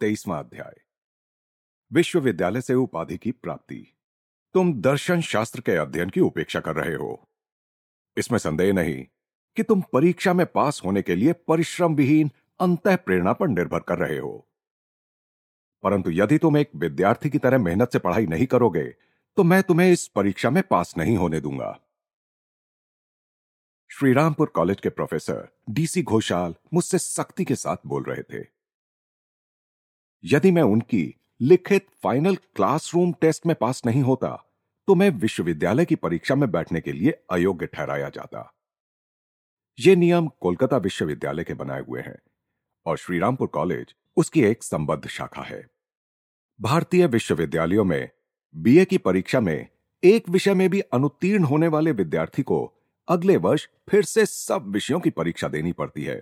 तेईसवां अध्याय। विश्वविद्यालय से उपाधि की प्राप्ति। तुम दर्शन शास्त्र के अध्ययन की उपेक्षा कर रहे हो। इसमें संदेह नहीं कि तुम परीक्षा में पास होने के लिए परिश्रम विहीन अंत प्रेरणा पर निर्भर कर रहे हो। परंतु यदि तुम एक विद्यार्थी की तरह मेहनत से पढ़ाई नहीं करोगे तो मैं तुम्हें इस परीक्षा में पास नहीं होने दूँगा। श्रीरामपुर कॉलेज के प्रोफेसर डीसी घोषाल मुझसे सख्ती के साथ बोल रहे थे। यदि मैं उनकी लिखित फाइनल क्लासरूम टेस्ट में पास नहीं होता तो मैं विश्वविद्यालय की परीक्षा में बैठने के लिए अयोग्य ठहराया जाता। ये नियम कोलकाता विश्वविद्यालय के बनाए हुए हैं और श्रीरामपुर कॉलेज उसकी एक संबद्ध शाखा है। भारतीय विश्वविद्यालयों में बीए की परीक्षा में एक विषय में भी अनुत्तीर्ण होने वाले विद्यार्थी को अगले वर्ष फिर से सब विषयों की परीक्षा देनी पड़ती है।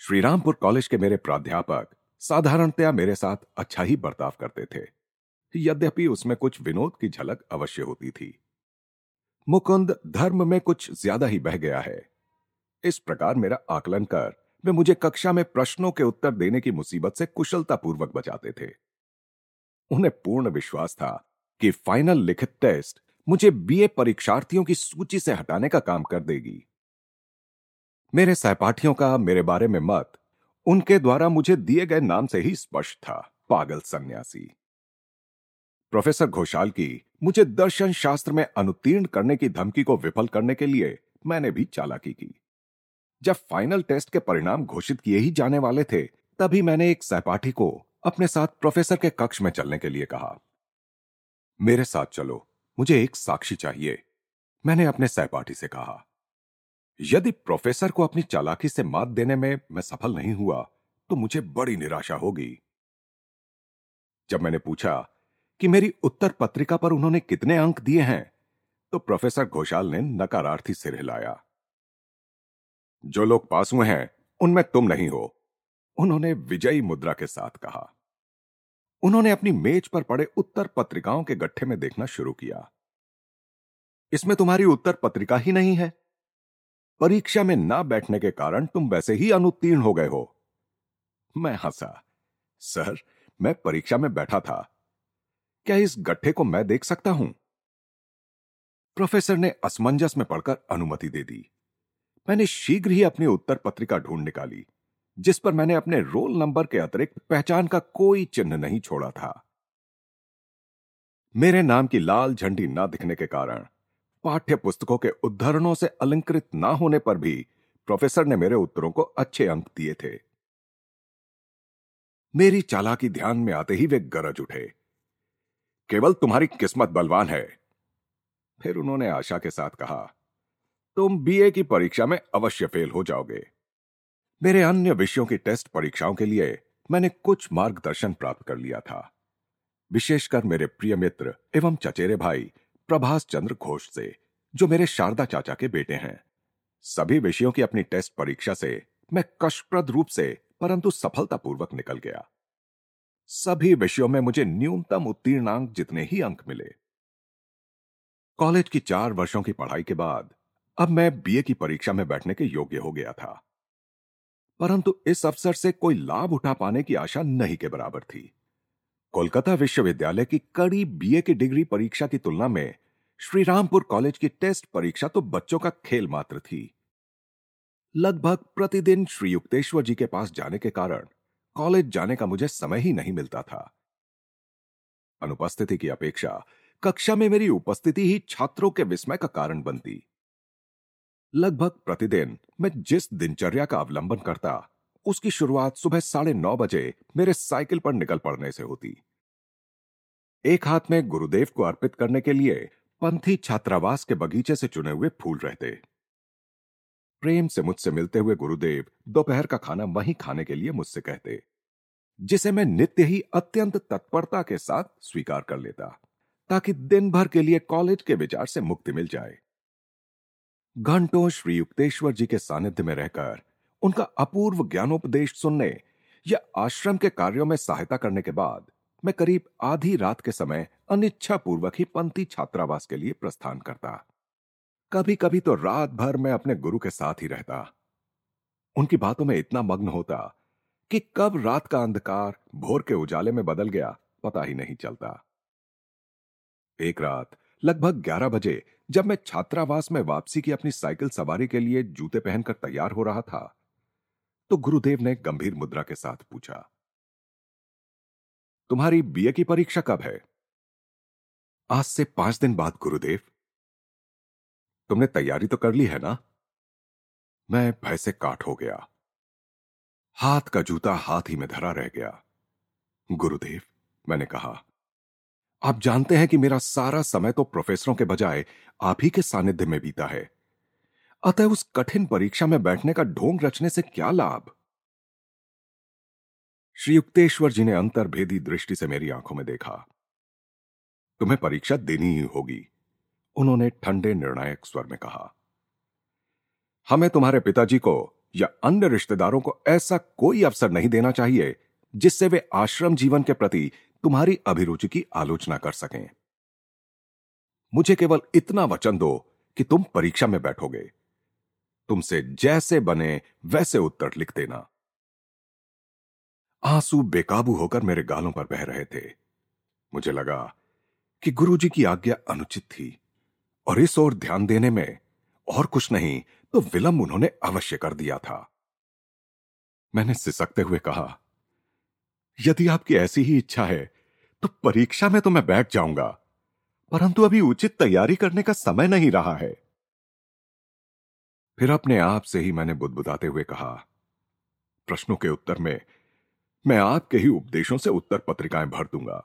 श्रीरामपुर कॉलेज के मेरे प्राध्यापक साधारणतया मेरे साथ अच्छा ही बर्ताव करते थे। यद्यपि उसमें कुछ विनोद की झलक अवश्य होती थी। मुकुंद धर्म में कुछ ज़्यादा ही बह गया है। इस प्रकार मेरा आकलन कर वे मुझे कक्षा में प्रश्नों के उत्तर देने की मुसीबत से कुशलतापूर्वक बचाते थे। उन्हें पूर्ण विश्वास था कि फाइनल लिखित टेस्ट मुझे बीए परीक्षार्थियों की सूची से हटाने का काम कर देगी। मेरे सहपाठियों का मेरे बारे में मत उनके द्वारा मुझे दिए गए नाम से ही स्पष्ट था, पागल सन्यासी। प्रोफेसर घोषाल की, मुझे दर्शन शास्त्र में अनुत्तीर्ण करने की धमकी को विफल करने के लिए मैंने भी चालाकी की। जब फाइनल टेस्ट के परिणाम घोषित किए ही जाने वाले थे, तभी मैंने एक सहपाठी को अपने साथ प्रोफेसर के कक्ष में चलने के लिए कहा। मेरे साथ चलो, मुझे एक साक्षी चाहिए, मैंने अपने सहपाठी से कहा। यदि प्रोफेसर को अपनी चालाकी से मात देने में मैं सफल नहीं हुआ तो मुझे बड़ी निराशा होगी। जब मैंने पूछा कि मेरी उत्तर पत्रिका पर उन्होंने कितने अंक दिए हैं तो प्रोफेसर घोषाल ने नकारार्थी सिर हिलाया। जो लोग पास हुए हैं, उनमें तुम नहीं हो, उन्होंने विजयी मुद्रा के साथ कहा। उन्होंने अपनी मेज पर पड़े उत्तर पत्रिकाओं के गट्ठे में देखना शुरू किया। इसमें तुम्हारी उत्तर पत्रिका ही नहीं है। परीक्षा में ना बैठने के कारण तुम वैसे ही अनुत्तीर्ण हो गए हो। मैं हंसा। सर, मैं परीक्षा में बैठा था। क्या इस गट्ठे को मैं देख सकता हूँ? प्रोफेसर ने असमंजस में पढ़कर अनुमति दे दी। मैंने शीघ्र ही अपनी उत्तर पत्रिका ढूंढ निकाली, जिस पर मैंने अपने रोल नंबर के अतिरिक्त पहचान का कोई चिन्ह नहीं छोड़ा था। मेरे नाम की लाल झंडी ना दिखने के कारण पाठ्य पुस्तकों के उद्धरणों से अलंकृत ना होने पर भी प्रोफेसर ने मेरे उत्तरों को अच्छे अंक दिए थे। मेरी चालाकी ध्यान में आते ही वे गरज उठे। केवल तुम्हारी किस्मत बलवान है, फिर उन्होंने आशा के साथ कहा, तुम बीए की परीक्षा में अवश्य फेल हो जाओगे। मेरे अन्य विषयों की टेस्ट परीक्षाओं के लिए मैंने कुछ मार्गदर्शन प्राप्त कर लिया था, विशेषकर मेरे प्रिय मित्र एवं चचेरे भाई प्रभास चंद्र घोष से, जो मेरे शारदा चाचा के बेटे हैं। सभी विषयों की अपनी टेस्ट परीक्षा से मैं कष्टप्रद रूप से, परंतु सफलतापूर्वक निकल गया। सभी विषयों में मुझे न्यूनतम उत्तीर्णांक जितने ही अंक मिले। कॉलेज की चार वर्षों की पढ़ाई के बाद, अब मैं बीए की परीक्षा में बैठने के योग्य हो गया था। परंतु इस अवसर से कोई लाभ उठा पाने की आशा नहीं के बराबर थी। कोलकाता विश्वविद्यालय की कड़ी बीए की डिग्री परीक्षा की तुलना में श्रीरामपुर कॉलेज की टेस्ट परीक्षा तो बच्चों का खेल मात्र थी। लगभग प्रतिदिन श्री युक्तेश्वर जी के पास जाने के कारण कॉलेज जाने का मुझे समय ही नहीं मिलता था। अनुपस्थिति की अपेक्षा कक्षा में मेरी उपस्थिति ही छात्रों के विस्मय का कारण बनती। लगभग प्रतिदिन मैं जिस दिनचर्या का अवलंबन करता उसकी शुरुआत सुबह साढ़े नौ बजे मेरे साइकिल पर निकल पड़ने से होती। एक हाथ में गुरुदेव को अर्पित करने के लिए पंथी छात्रावास के बगीचे से चुने हुए फूल रहते। प्रेम से मुझसे मिलते हुए गुरुदेव दोपहर का खाना वहीं खाने के लिए मुझसे कहते, जिसे मैं नित्य ही अत्यंत तत्परता के साथ स्वीकार कर लेता, ताकि दिन भर के लिए कॉलेज के विचार से मुक्ति मिल जाए। घंटों श्री युक्तेश्वर जी के सानिध्य में रहकर उनका अपूर्व ज्ञानोपदेश सुनने या आश्रम के कार्यों में सहायता करने के बाद मैं करीब आधी रात के समय अनिच्छा पूर्वक ही पंथी छात्रावास के लिए प्रस्थान करता। कभी कभी तो रात भर मैं अपने गुरु के साथ ही रहता। उनकी बातों में इतना मग्न होता कि कब रात का अंधकार भोर के उजाले में बदल गया, पता ही नहीं चलता। एक रात लगभग 11 बजे जब मैं छात्रावास में वापसी की अपनी साइकिल सवारी के लिए जूते पहनकर तैयार हो रहा था तो गुरुदेव ने गंभीर मुद्रा के साथ पूछा, तुम्हारी बीए की परीक्षा कब है? आज से पाँच दिन बाद, गुरुदेव। तुमने तैयारी तो कर ली है ना? मैं भय से काट हो गया। हाथ का जूता हाथ ही में धरा रह गया। गुरुदेव, मैंने कहा, आप जानते हैं कि मेरा सारा समय तो प्रोफेसरों के बजाय आप ही के सानिध्य में बीता है। अतः उस कठिन परीक्षा में बैठने का ढोंग रचने से क्या लाभ? श्री युक्तेश्वर जी ने अंतर्भेदी दृष्टि से मेरी आँखों में देखा। तुम्हें परीक्षा देनी ही होगी, उन्होंने ठंडे निर्णायक स्वर में कहा। हमें तुम्हारे पिताजी को या अन्य रिश्तेदारों को ऐसा कोई अवसर नहीं देना चाहिए, जिससे वे आश्रम जीवन के प्रति तुम्हारी अभिरुचि की आलोचना कर सकें। मुझे केवल इतना वचन दो कि तुम परीक्षा में बैठोगे। तुमसे जैसे बने, वैसे उत्तर लिख देना। आँसू बेकाबू होकर मेरे गालों पर बह रहे थे। मुझे लगा कि गुरुजी की आज्ञा अनुचित थी, और इस ओर ध्यान देने में और कुछ नहीं तो विलंब उन्होंने अवश्य कर दिया था। मैंने सिसकते हुए कहा, यदि आपकी ऐसी ही इच्छा है तो परीक्षा में तो मैं बैठ जाऊँगा, परंतु अभी उचित तैयारी करने का समय नहीं रहा है। फिर अपने आप से ही मैंने बुदबुदाते हुए कहा, प्रश्नों के उत्तर में, मैं आपके ही उपदेशों से उत्तर पत्रिकाएँ भर दूँगा।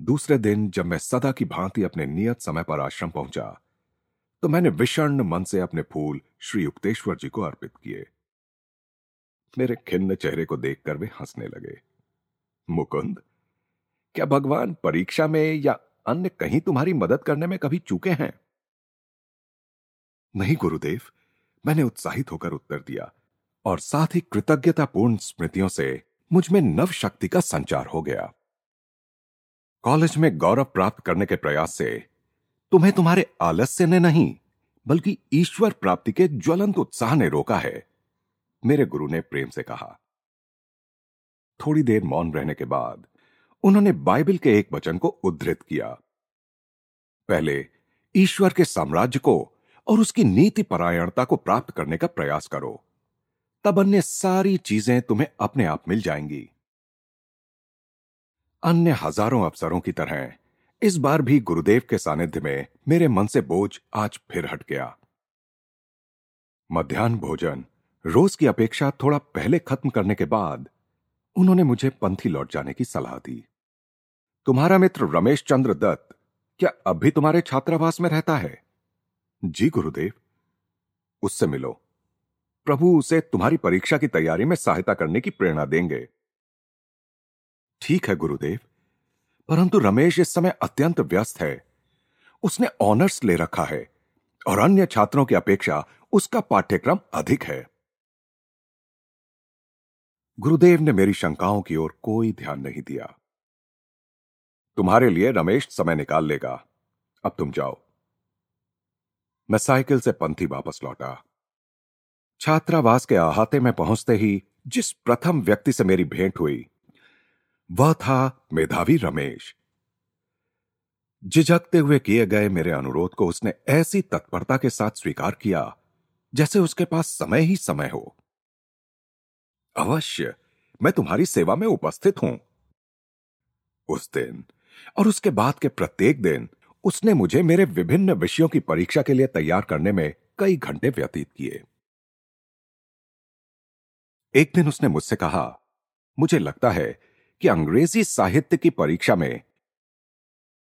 दूसरे दिन जब मैं सदा की भांति अपने नियत समय पर आश्रम पहुँचा तो मैंने विषर्ण मन से अपने फूल श्री युक्तेश्वर जी को अर्पित किए। मेरे खिन्न चेहरे को देखकर वे हंसने लगे। मुकुंद, क्या भगवान परीक्षा में या अन्य कहीं तुम्हारी मदद करने में कभी चूके हैं? नहीं, गुरुदेव। मैंने उत्साहित होकर उत्तर दिया और साथ ही कृतज्ञतापूर्ण स्मृतियों से मुझमें नव शक्ति का संचार हो गया। कॉलेज में गौरव प्राप्त करने के प्रयास से तुम्हें तुम्हारे आलस्य ने नहीं, बल्कि ईश्वर प्राप्ति के ज्वलंत उत्साह ने रोका है, मेरे गुरु ने प्रेम से कहा। थोड़ी देर मौन रहने के बाद उन्होंने बाइबल के एक वचन को उद्धृत किया। पहले ईश्वर के साम्राज्य को और उसकी नीति परायणता को प्राप्त करने का प्रयास करो। तब अन्य सारी चीज़ें तुम्हें अपने आप मिल जाएँगी। अन्य हज़ारों अफसरों की तरह, इस बार भी गुरुदेव के सानिध्य में मेरे मन से बोझ आज फिर हट गया। मध्यान्ह भोजन, रोज की अपेक्षा थोड़ा पहले खत्म करने के बाद, उन्होंने मुझे पंथी लौट जाने की सलाह दी। तुम्हारा मित्र रमेश चंद्र दत्त, क्या अब भी तुम्हारे छात्रावास में रहता है? जी गुरुदेव। उससे मिलो। प्रभु उसे तुम्हारी परीक्षा की तैयारी में सहायता करने की प्रेरणा देंगे। ठीक है गुरुदेव, परंतु रमेश इस समय अत्यंत व्यस्त है। उसने ऑनर्स ले रखा है और अन्य छात्रों की अपेक्षा उसका पाठ्यक्रम अधिक है। गुरुदेव ने मेरी शंकाओं की ओर कोई ध्यान नहीं दिया। तुम्हारे लिए रमेश समय निकाल लेगा। अब तुम जाओ। मैं साइकिल से पंथी वापस लौटा। छात्रावास के अहाते में पहुँचते ही जिस प्रथम व्यक्ति से मेरी भेंट हुई, वह था मेधावी रमेश। झिझकते हुए किए गए मेरे अनुरोध को उसने ऐसी तत्परता के साथ स्वीकार किया, जैसे उसके पास समय ही समय हो। अवश्य, मैं तुम्हारी सेवा में उपस्थित हूँ। उस दिन और उसके बाद के प्रत्येक दिन उसने मुझे मेरे विभिन्न विषयों की परीक्षा के लिए तैयार करने में कई घंटे व्यतीत किए। एक दिन उसने मुझसे कहा, मुझे लगता है कि अंग्रेज़ी साहित्य की परीक्षा में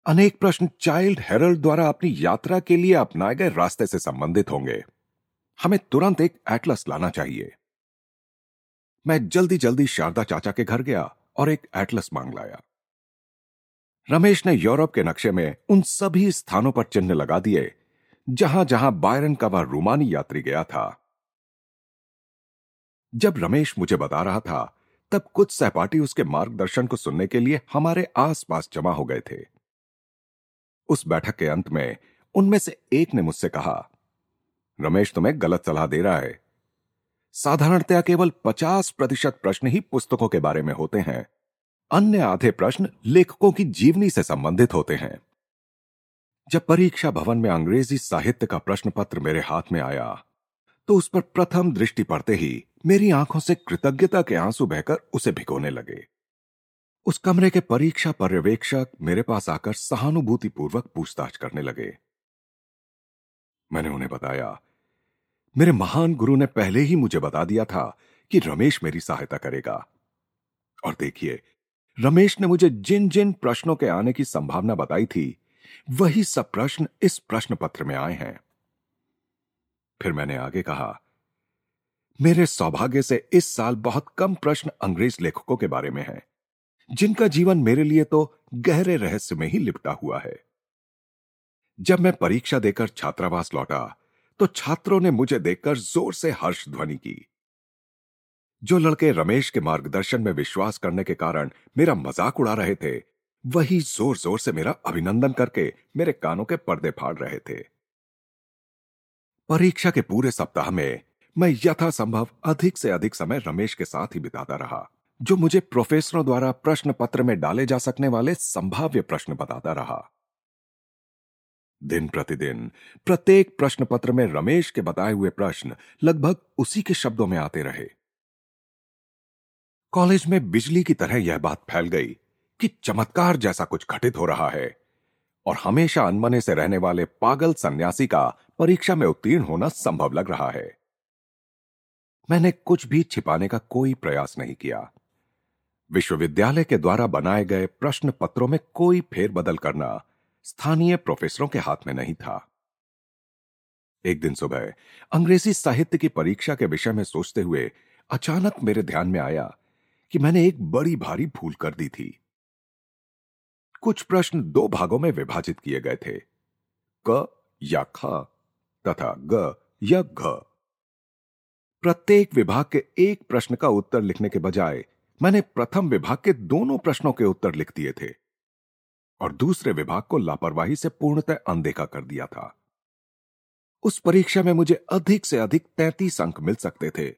अनेक प्रश्न चाइल्ड हेरल्ड द्वारा अपनी यात्रा के लिए अपनाए गए रास्ते से संबंधित होंगे। हमें तुरंत एक एटलस लाना चाहिए। मैं जल्दी जल्दी शारदा चाचा के घर गया और एक एटलस मांग लाया। रमेश ने यूरोप के नक्शे में उन सभी स्थानों पर चिन्ह लगा दिए, जहाँ जहाँ बायरन का वह रूमानी यात्री गया था। जब रमेश मुझे बता रहा था, तब कुछ सहपाठी उसके मार्गदर्शन को सुनने के लिए हमारे आसपास जमा हो गए थे। उस बैठक के अंत में उनमें से एक ने मुझसे कहा, रमेश तुम्हें गलत सलाह दे रहा है। साधारणतया केवल 50 प्रतिशत प्रश्न ही पुस्तकों के बारे में होते हैं। अन्य आधे प्रश्न लेखकों की जीवनी से संबंधित होते हैं। जब परीक्षा भवन में अंग्रेज़ी साहित्य का प्रश्न पत्र मेरे हाथ में आया तो उस पर प्रथम दृष्टि पड़ते ही मेरी आँखों से कृतज्ञता के आँसू बहकर उसे भिगोने लगे। उस कमरे के परीक्षा पर्यवेक्षक मेरे पास आकर सहानुभूति पूर्वक पूछताछ करने लगे। मैंने उन्हें बताया, मेरे महान गुरु ने पहले ही मुझे बता दिया था कि रमेश मेरी सहायता करेगा। और देखिए रमेश ने मुझे जिन जिन प्रश्नों के आने की संभावना बताई थी वही सब प्रश्न इस प्रश्न पत्र में आए हैं। फिर मैंने आगे कहा मेरे सौभाग्य से इस साल बहुत कम प्रश्न अंग्रेज़ लेखकों के बारे में हैं, जिनका जीवन मेरे लिए तो गहरे रहस्य में ही लिपटा हुआ है। जब मैं परीक्षा देकर छात्रावास लौटा तो छात्रों ने मुझे देखकर ज़ोर से हर्ष ध्वनि की। जो लड़के रमेश के मार्गदर्शन में विश्वास करने के कारण मेरा मज़ाक उड़ा रहे थे, वही ज़ोर ज़ोर से मेरा अभिनंदन करके मेरे कानों के पर्दे फाड़ रहे थे। परीक्षा के पूरे सप्ताह में मैं यथासंभव अधिक से अधिक समय रमेश के साथ ही बिताता रहा, जो मुझे प्रोफेसरों द्वारा प्रश्न पत्र में डाले जा सकने वाले संभाव्य प्रश्न बताता रहा। दिन प्रतिदिन प्रत्येक प्रश्न पत्र में रमेश के बताए हुए प्रश्न लगभग उसी के शब्दों में आते रहे। कॉलेज में बिजली की तरह यह बात फैल गई कि चमत्कार जैसा कुछ घटित हो रहा है और हमेशा अनमने से रहने वाले पागल सन्यासी का परीक्षा में उत्तीर्ण होना संभव लग रहा है। मैंने कुछ भी छिपाने का कोई प्रयास नहीं किया। विश्वविद्यालय के द्वारा बनाए गए प्रश्न पत्रों में कोई फेरबदल करना स्थानीय प्रोफेसरों के हाथ में नहीं था। एक दिन सुबह अंग्रेज़ी साहित्य की परीक्षा के विषय में सोचते हुए अचानक मेरे ध्यान में आया कि मैंने एक बड़ी भारी भूल कर दी थी। कुछ प्रश्न दो भागों में विभाजित किए गए थे। क या ख तथा ग या घ। प्रत्येक विभाग के एक प्रश्न का उत्तर लिखने के बजाय मैंने प्रथम विभाग के दोनों प्रश्नों के उत्तर लिख दिए थे और दूसरे विभाग को लापरवाही से पूर्णतः अनदेखा कर दिया था। उस परीक्षा में मुझे अधिक से अधिक तैतीस अंक मिल सकते थे।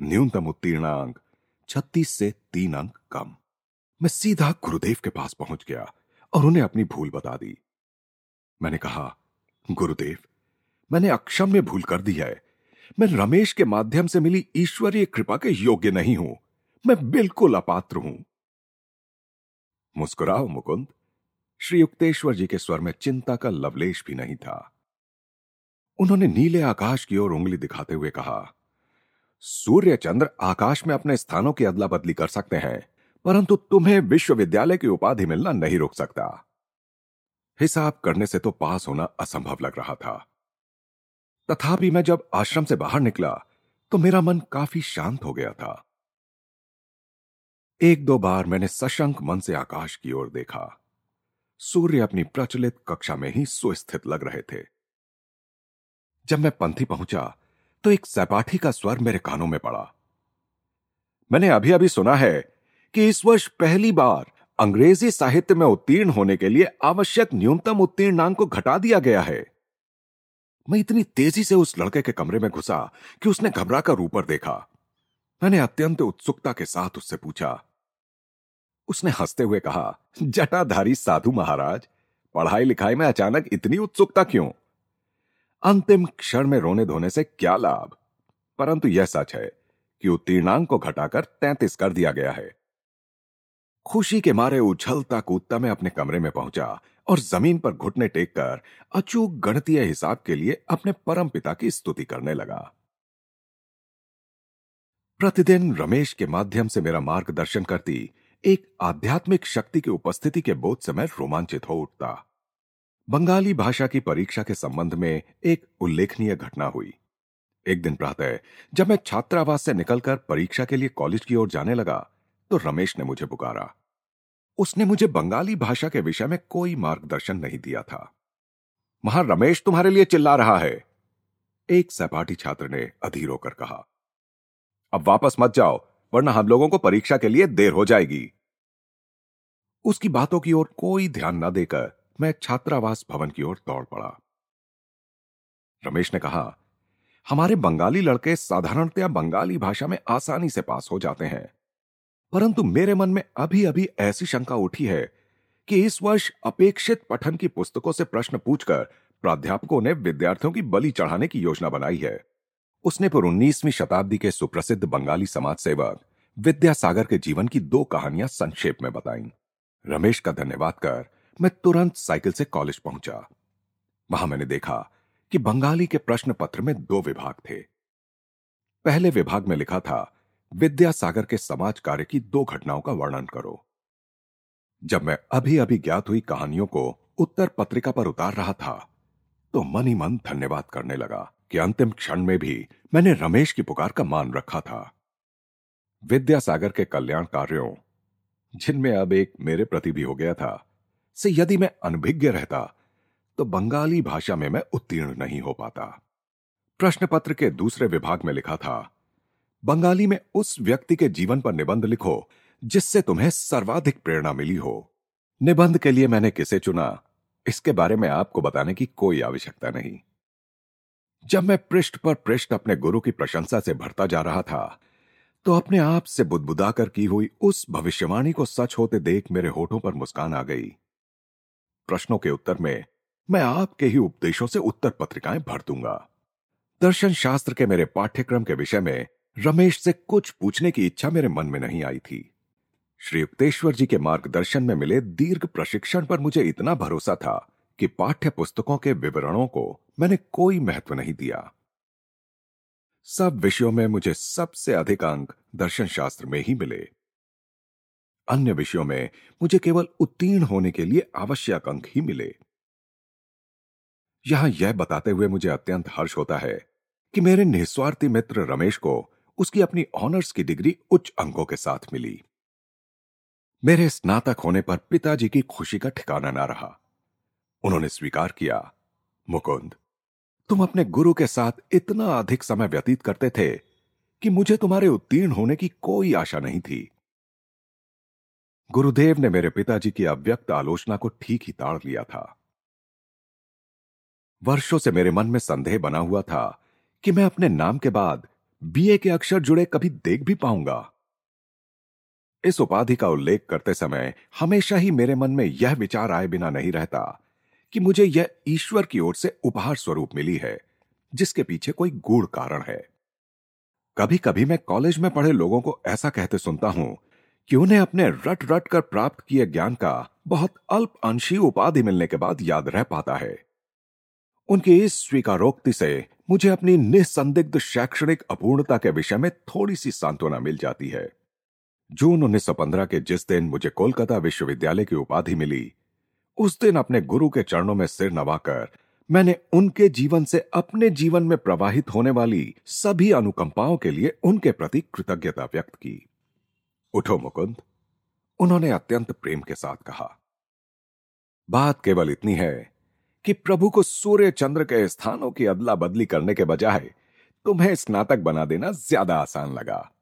न्यूनतम उत्तीर्णांक छत्तीस से तीन अंक कम। मैं सीधा गुरुदेव के पास पहुँच गया और उन्हें अपनी भूल बता दी। मैंने कहा, गुरुदेव, मैंने अक्षम्य भूल कर दी है। मैं रमेश के माध्यम से मिली ईश्वरीय कृपा के योग्य नहीं हूँ। मैं बिल्कुल अपात्र हूँ। मुस्कुराओ मुकुंद। श्री युक्तेश्वर जी के स्वर में चिंता का लवलेश भी नहीं था। उन्होंने नीले आकाश की ओर उंगली दिखाते हुए कहा सूर्य चंद्र आकाश में अपने स्थानों की अदला बदली कर सकते हैं, परंतु तुम्हें विश्वविद्यालय की उपाधि मिलना नहीं रोक सकता। हिसाब करने से तो पास होना असंभव लग रहा था। तथापि मैं जब आश्रम से बाहर निकला तो मेरा मन काफ़ी शांत हो गया था। एक दो बार मैंने सशंक मन से आकाश की ओर देखा। सूर्य अपनी प्रचलित कक्षा में ही सुस्थित लग रहे थे। जब मैं पंथी पहुँचा तो एक सपाठी का स्वर मेरे कानों में पड़ा। मैंने अभी अभी सुना है कि इस वर्ष पहली बार अंग्रेज़ी साहित्य में उत्तीर्ण होने के लिए आवश्यक न्यूनतम उत्तीर्णांक को घटा दिया गया है। मैं इतनी तेज़ी से उस लड़के के कमरे में घुसा कि उसने घबरा कर ऊपर देखा। मैंने अत्यंत उत्सुकता के साथ उससे पूछा। उसने हँसते हुए कहा, जटाधारी साधु महाराज पढ़ाई लिखाई में अचानक इतनी उत्सुकता क्यों? अंतिम क्षण में रोने धोने से क्या लाभ? परंतु यह सच है कि उत्तीर्णांक को घटाकर तैतीस कर दिया गया है। खुशी के मारे उछलता कूदता मैं अपने कमरे में पहुँचा और ज़मीन पर घुटने टेक कर अचूक गणतीय हिसाब के लिए अपने परम पिता की स्तुति करने लगा। प्रतिदिन रमेश के माध्यम से मेरा मार्गदर्शन करती एक आध्यात्मिक शक्ति की उपस्थिति के बोध से मैं रोमांचित हो उठता। बंगाली भाषा की परीक्षा के संबंध में एक उल्लेखनीय घटना हुई। एक दिन प्रातः, जब मैं छात्रावास से निकलकर परीक्षा के लिए कॉलेज की ओर जाने लगा तो रमेश ने मुझे पुकारा। उसने मुझे बंगाली भाषा के विषय में कोई मार्गदर्शन नहीं दिया था। महा रमेश, तुम्हारे लिए चिल्ला रहा है, एक सहपाठी छात्र ने अधीर होकर कहा। अब वापस मत जाओ, वरना हम लोगों को परीक्षा के लिए देर हो जाएगी। उसकी बातों की ओर कोई ध्यान न देकर मैं छात्रावास भवन की ओर दौड़ पड़ा। रमेश ने कहा, हमारे बंगाली लड़के साधारणतया बंगाली भाषा में आसानी से पास हो जाते हैं, परंतु मेरे मन में अभी अभी ऐसी शंका उठी है कि इस वर्ष अपेक्षित पठन की पुस्तकों से प्रश्न पूछकर प्राध्यापकों ने विद्यार्थियों की बलि चढ़ाने की योजना बनाई है। उसने पर उन्नीसवीं शताब्दी के सुप्रसिद्ध बंगाली समाज सेवक विद्यासागर के जीवन की दो कहानियाँ संक्षेप में बताई। रमेश का धन्यवाद कर मैं तुरंत साइकिल से कॉलेज पहुँचा। वहाँ मैंने देखा कि बंगाली के प्रश्न पत्र में दो विभाग थे। पहले विभाग में लिखा था, विद्यासागर के समाज कार्य की दो घटनाओं का वर्णन करो। जब मैं अभी अभी ज्ञात हुई कहानियों को उत्तर पत्रिका पर उतार रहा था तो मन ही मन धन्यवाद करने लगा कि अंतिम क्षण में भी मैंने रमेश की पुकार का मान रखा था। विद्यासागर के कल्याण कार्यों, जिनमें अब एक मेरे प्रति भी हो गया था से यदि मैं अनभिज्ञ रहता तो बंगाली भाषा में मैं उत्तीर्ण नहीं हो पाता। प्रश्न पत्र के दूसरे विभाग में लिखा था, बंगाली में उस व्यक्ति के जीवन पर निबंध लिखो, जिससे तुम्हें सर्वाधिक प्रेरणा मिली हो। निबंध के लिए मैंने किसे चुना, इसके बारे में आपको बताने की कोई आवश्यकता नहीं। जब मैं पृष्ठ पर पृष्ठ अपने गुरु की प्रशंसा से भरता जा रहा था तो अपने आप से बुदबुदाकर की हुई उस भविष्यवाणी को सच होते देख मेरे होठों पर मुस्कान आ गई। प्रश्नों के उत्तर में, मैं आपके ही उपदेशों से उत्तर पत्रिकाएँ भर दूँगा। दर्शन शास्त्र के मेरे पाठ्यक्रम के विषय में रमेश से कुछ पूछने की इच्छा मेरे मन में नहीं आई थी। श्री युक्तेश्वर जी के मार्गदर्शन में मिले दीर्घ प्रशिक्षण पर मुझे इतना भरोसा था कि पाठ्य पुस्तकों के विवरणों को मैंने कोई महत्व नहीं दिया। सब विषयों में मुझे सबसे अधिक अंक दर्शन शास्त्र में ही मिले। अन्य विषयों में मुझे केवल उत्तीर्ण होने के लिए आवश्यक अंक ही मिले। यहाँ यह बताते हुए मुझे अत्यंत हर्ष होता है कि मेरे निस्वार्थी मित्र रमेश को उसकी अपनी ऑनर्स की डिग्री उच्च अंकों के साथ मिली। मेरे स्नातक होने पर पिताजी की खुशी का ठिकाना ना रहा। उन्होंने स्वीकार किया, मुकुंद, तुम अपने गुरु के साथ इतना अधिक समय व्यतीत करते थे कि मुझे तुम्हारे उत्तीर्ण होने की कोई आशा नहीं थी। गुरुदेव ने मेरे पिताजी की अव्यक्त आलोचना को ठीक ही ताड़ लिया था। वर्षों से मेरे मन में संदेह बना हुआ था कि मैं अपने नाम के बाद बीए के अक्षर जुड़े कभी देख भी पाऊँगा। इस उपाधि का उल्लेख करते समय हमेशा ही मेरे मन में यह विचार आए बिना नहीं रहता कि मुझे यह ईश्वर की ओर से उपहार स्वरूप मिली है, जिसके पीछे कोई गूढ़ कारण है। कभी कभी मैं कॉलेज में पढ़े लोगों को ऐसा कहते सुनता हूँ कि उन्हें अपने रट रट कर प्राप्त किए ज्ञान का बहुत अल्प अंशी उपाधि मिलने के बाद याद रह पाता है? उनकी इस स्वीकारोक्ति से मुझे अपनी निसंदिग्ध शैक्षणिक अपूर्णता के विषय में थोड़ी सी सांत्वना मिल जाती है। जून 1915 के जिस दिन मुझे कोलकाता विश्वविद्यालय की उपाधि मिली, उस दिन अपने गुरु के चरणों में सिर नवाकर मैंने उनके जीवन से अपने जीवन में प्रवाहित होने वाली सभी अनुकंपाओं के लिए उनके प्रति कृतज्ञता व्यक्त की। उठो मुकुंद, उन्होंने अत्यंत प्रेम के साथ कहा। बात केवल इतनी है कि प्रभु को सूर्य चंद्र के स्थानों की अदला बदली करने के बजाय तुम्हें स्नातक बना देना ज़्यादा आसान लगा।